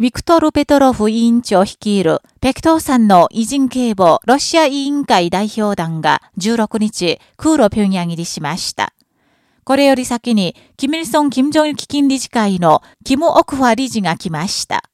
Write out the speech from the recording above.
ウィクトル・ペトロフ委員長率いる、ペクトーさんの偉人警護ロシア委員会代表団が16日、空路平壌入りしました。これより先に、キミルソン・キム・ジョン基金理事会のキム・オクファ理事が来ました。